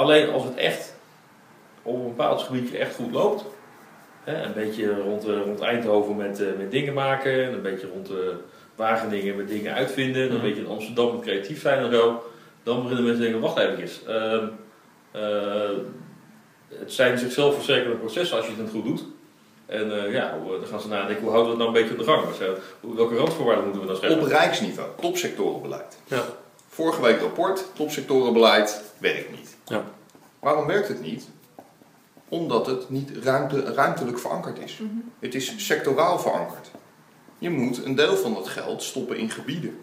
Alleen als het echt op een bepaald gebiedje echt goed loopt. Hè, een beetje rond, eh, rond Eindhoven met, eh, met dingen maken. en Een beetje rond eh, Wageningen met dingen uitvinden. Mhm. Een beetje in Amsterdam met creatief zijn en zo. Dan beginnen mensen te denken, wacht even eens. Ehm, eh, het zijn zichzelf verzekerde processen als je het goed doet. En eh, ja, dan gaan ze nadenken, hoe houden we het nou een beetje op de gang? Dus, welke randvoorwaarden moeten we dan scheppen? Op rijksniveau, topsectorenbeleid. Ja. Vorige week rapport, topsectorenbeleid werkt niet. Ja. Waarom werkt het niet? Omdat het niet ruimte, ruimtelijk verankerd is. Het is sectoraal verankerd. Je moet een deel van dat geld stoppen in gebieden.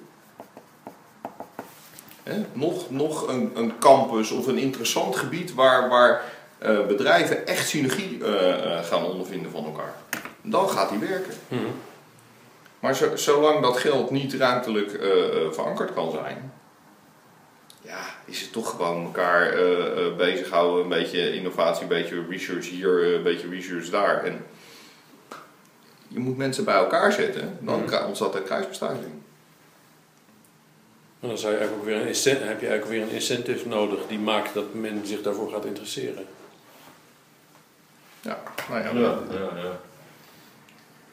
Hè? Nog, nog een, een campus of een interessant gebied waar, waar eh, bedrijven echt synergie eh, eh, gaan ondervinden van elkaar. Dan gaat die werken. Mhm. Maar zo- zolang dat geld niet ruimtelijk eh, eh, verankerd kan zijn, ja, is het toch gewoon elkaar eh, eh, bezighouden. Een beetje innovatie, een beetje research hier, eh, een beetje research daar. En je moet mensen bij elkaar zetten, dan kri- ontstaat er kruisbestuiving. En dan zou je eigenlijk ook weer een incent- heb je eigenlijk weer een incentive nodig die maakt dat men zich daarvoor gaat interesseren. Ja, nou ja, Ja, ja, ja.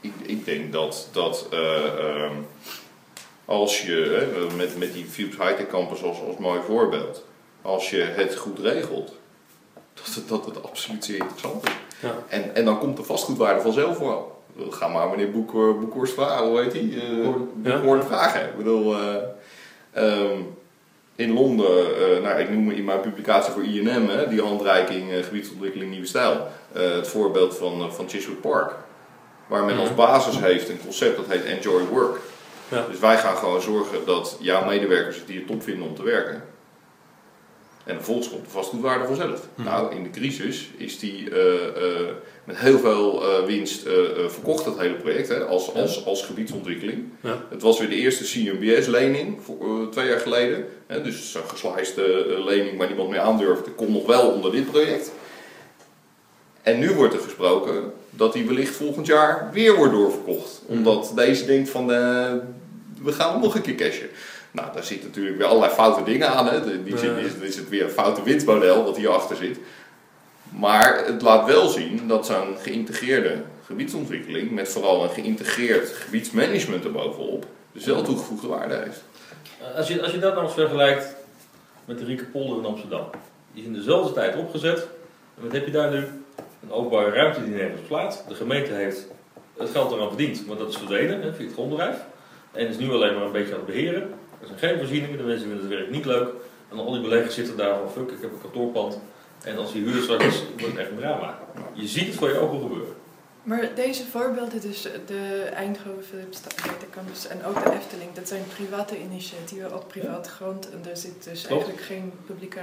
ik, ik denk dat, dat eh, ehm, als je, hè, met, met die Philips Hightech Campus als, als mooi voorbeeld, als je het goed regelt, dat het, dat het absoluut zeer interessant is. Ja. En, en dan komt de vastgoedwaarde vanzelf vooral. Ga maar meneer Boek, Boekhorst vragen, hoe heet hij? Uh, Ja. Boekhoorn vragen. Ik bedoel, eh, ehm, in Londen, eh, nou, ik noem in mijn publicatie voor INM, hè, die handreiking eh, gebiedsontwikkeling nieuwe stijl, eh, het voorbeeld van, eh, van Chiswick Park. Waar men als Mhm. basis heeft een concept dat heet Enjoy Work. Ja. Dus wij gaan gewoon zorgen dat jouw medewerkers het hier top vinden om te werken. En vervolgens komt de vastgoedwaarde vanzelf. Mhm. Nou, in de crisis is die eh, eh, met heel veel eh, winst verkocht, dat hele project, hè, als, Ja. als, als gebiedsontwikkeling. Ja. Het was weer de eerste CMBS-lening, twee jaar geleden. Hè, dus zo'n geslijste lening waar niemand mee aandurfde, kon nog wel onder dit project. En nu wordt er gesproken dat die wellicht volgend jaar weer wordt doorverkocht. Omdat deze denkt van, eh, we gaan hem nog een keer cashen. Nou, daar zitten natuurlijk weer allerlei foute dingen aan. Hè. Die zin is, is het weer een foute winstmodel wat hierachter zit. Maar het laat wel zien dat zo'n geïntegreerde gebiedsontwikkeling, met vooral een geïntegreerd gebiedsmanagement erbovenop, dus wel toegevoegde waarde heeft. Als je, als je dat nou eens vergelijkt met de Rieke Polder in Amsterdam. Die is in dezelfde tijd opgezet. En wat heb je daar nu? Een openbare ruimte die nergens slaat. De gemeente heeft het geld eraan verdiend, maar dat is verdwenen hè, via het grondbedrijf. En is nu alleen maar een beetje aan het beheren. Er zijn geen voorzieningen, de mensen vinden het werk niet leuk. En al die beleggers zitten daar van fuck, ik heb een kantoorpand. En als die huur straks is, wordt het echt een drama. Je ziet het voor je ogen gebeuren. Maar deze voorbeelden, dus de Eindhoven Philips Campus en ook de Efteling, dat zijn private initiatieven op private grond. En er zit dus eigenlijk geen publieke